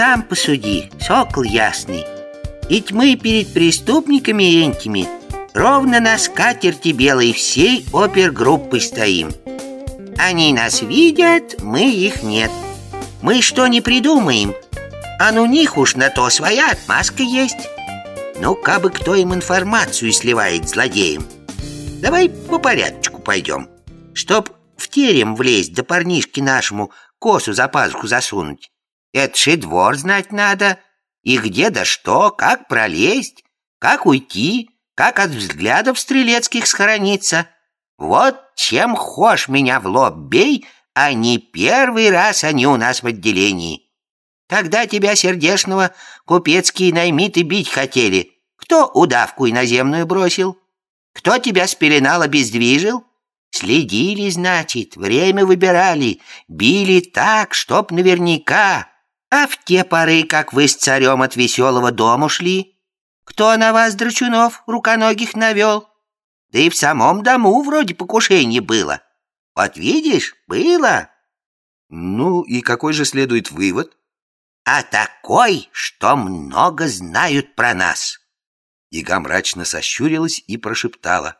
Сам посуди, сокол ясный. Ведь мы перед преступниками этими Ровно на скатерти белой всей опергруппы стоим. Они нас видят, мы их нет. Мы что не придумаем? А ну них уж на то своя отмазка есть. Ну, кабы кто им информацию сливает злодеям. Давай по порядочку пойдем. Чтоб в терем влезть, да парнишке нашему косу за пазуху засунуть. Это же двор знать надо. И где да что, как пролезть, как уйти, как от взглядов стрелецких схорониться. Вот чем хошь меня в лоб бей, а не первый раз они у нас в отделении. Когда тебя сердешного купецкие наймиты бить хотели, кто удавку иноземную бросил? Кто тебя спеленал, обездвижил? Следили, значит, время выбирали, били так, чтоб наверняка. А в те поры, как вы с царем от веселого дому шли, кто на вас, драчунов, руконогих навел? Да и в самом дому вроде покушение было. Вот видишь, было. Ну и какой же следует вывод? А такой, что много знают про нас. Яга мрачно сощурилась и прошептала.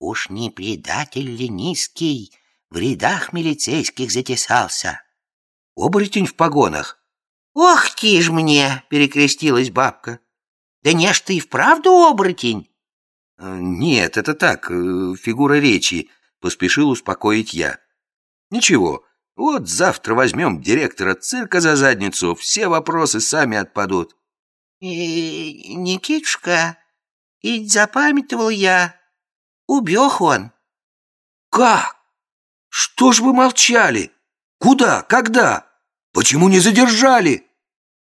Уж не предатель ли низкий в рядах милицейских затесался? Оборотень в погонах. «Ох, ж мне!» — перекрестилась бабка. «Да не ж ты и вправду оборотень?» э, «Нет, это так, э, фигура речи», — поспешил успокоить я. «Ничего, вот завтра возьмем директора цирка за задницу, все вопросы сами отпадут». «И, Никитушка, ведь запамятовал я, убег он». «Как? Что ж вы молчали? Куда? Когда? Почему не задержали?»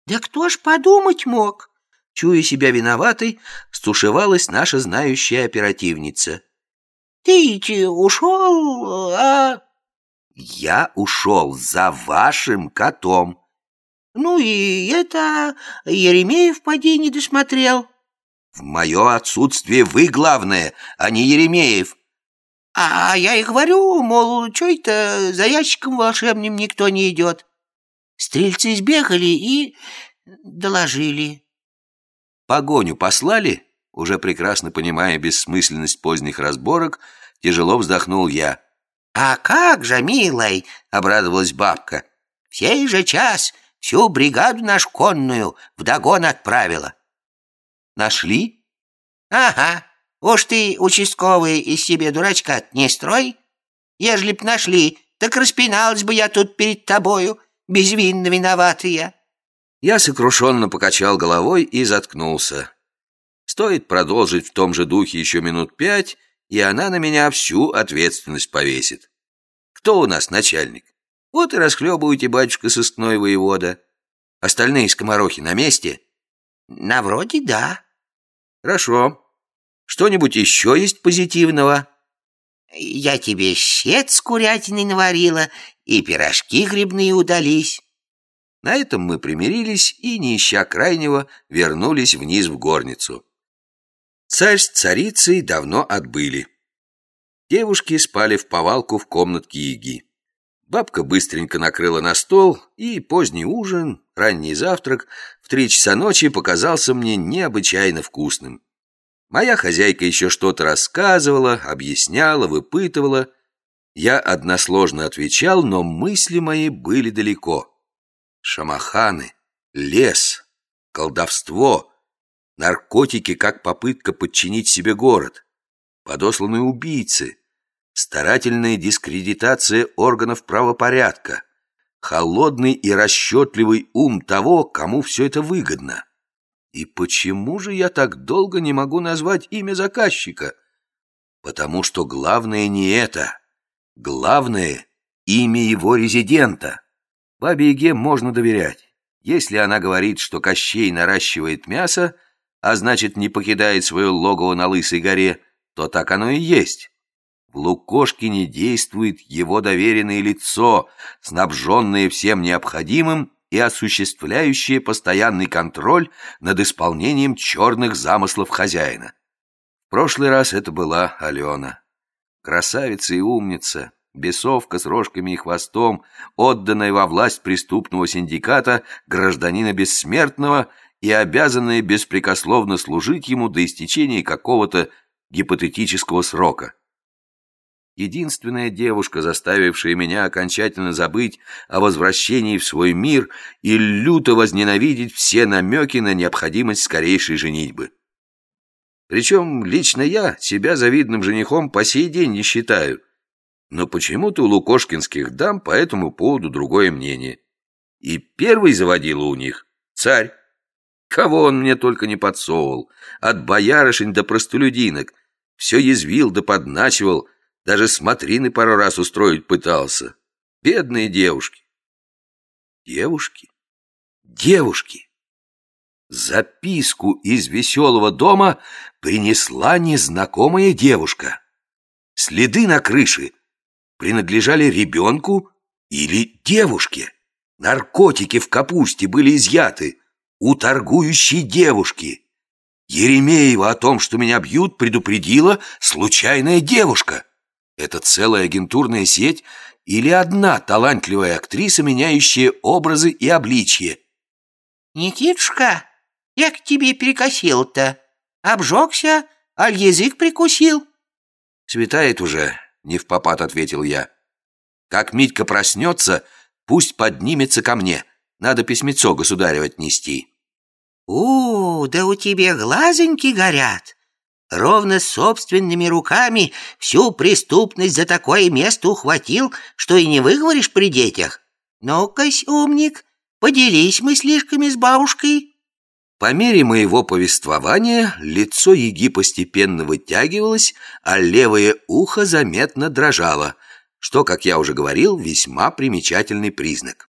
Да кто ж подумать мог? Чуя себя виноватой, стушевалась наша знающая оперативница. Ты ушел, а... Я ушел за вашим котом. Ну и это Еремеев поди не досмотрел. В мое отсутствие вы главное, а не Еремеев. А я и говорю, мол, что это за ящиком волшебным никто не идет. Стрельцы сбегали и доложили. Погоню послали? Уже прекрасно понимая бессмысленность поздних разборок, тяжело вздохнул я. «А как же, милой!» — обрадовалась бабка. «В сей же час всю бригаду нашу конную вдогон отправила». «Нашли?» «Ага. Уж ты, участковый, из себе дурачка не строй. Ежели б нашли, так распиналась бы я тут перед тобою, безвинно виноватая. Я сокрушенно покачал головой и заткнулся. Стоит продолжить в том же духе еще минут пять, и она на меня всю ответственность повесит. Кто у нас начальник? Вот и расхлебывайте, батюшка сыскной воевода. Остальные скоморохи на месте? На вроде да. Хорошо. Что-нибудь еще есть позитивного? Я тебе щет с курятиной наварила и пирожки грибные удались. На этом мы примирились и, не ища крайнего, вернулись вниз в горницу. Царь с царицей давно отбыли. Девушки спали в повалку в комнатке Яги. Бабка быстренько накрыла на стол, и поздний ужин, ранний завтрак в три часа ночи показался мне необычайно вкусным. Моя хозяйка еще что-то рассказывала, объясняла, выпытывала. Я односложно отвечал, но мысли мои были далеко. Шамаханы, лес, колдовство, наркотики как попытка подчинить себе город, подосланные убийцы, старательная дискредитация органов правопорядка, холодный и расчетливый ум того, кому все это выгодно. И почему же я так долго не могу назвать имя заказчика? Потому что главное не это. Главное — имя его резидента. Бабе Яге можно доверять. Если она говорит, что Кощей наращивает мясо, а значит не покидает свое логово на Лысой горе, то так оно и есть. в Лукошкине действует его доверенное лицо, снабженное всем необходимым и осуществляющее постоянный контроль над исполнением черных замыслов хозяина. В прошлый раз это была Алена. Красавица и умница, бесовка с рожками и хвостом, отданная во власть преступного синдиката гражданина бессмертного и обязанная беспрекословно служить ему до истечения какого-то гипотетического срока. Единственная девушка, заставившая меня окончательно забыть о возвращении в свой мир и люто возненавидеть все намеки на необходимость скорейшей женитьбы. Причем лично я себя завидным женихом по сей день не считаю, но почему-то у лукошкинских дам по этому поводу другое мнение. И первый заводила у них царь. Кого он мне только не подсовывал, от боярышень до простолюдинок, все язвил да подначивал, даже смотрины пару раз устроить пытался. Бедные девушки. Девушки? Девушки! Записку из веселого дома принесла незнакомая девушка. Следы на крыше принадлежали ребенку или девушке. Наркотики в капусте были изъяты у торгующей девушки. Еремеева о том, что меня бьют, предупредила случайная девушка. Это целая агентурная сеть или одна талантливая актриса, меняющая образы и обличье? Никитушка, я к тебе перекосил-то. Обжегся, аль язык прикусил. Светает уже, не в попад ответил я. Как Митька проснется, пусть поднимется ко мне. Надо письмецо государю отнести. У, да у тебя глазоньки горят. Ровно собственными руками всю преступность за такое место ухватил, что и не выговоришь при детях. Ну-кась, умник, поделись мыслишками с бабушкой. По мере моего повествования лицо Еги постепенно вытягивалось, а левое ухо заметно дрожало, что, как я уже говорил, весьма примечательный признак.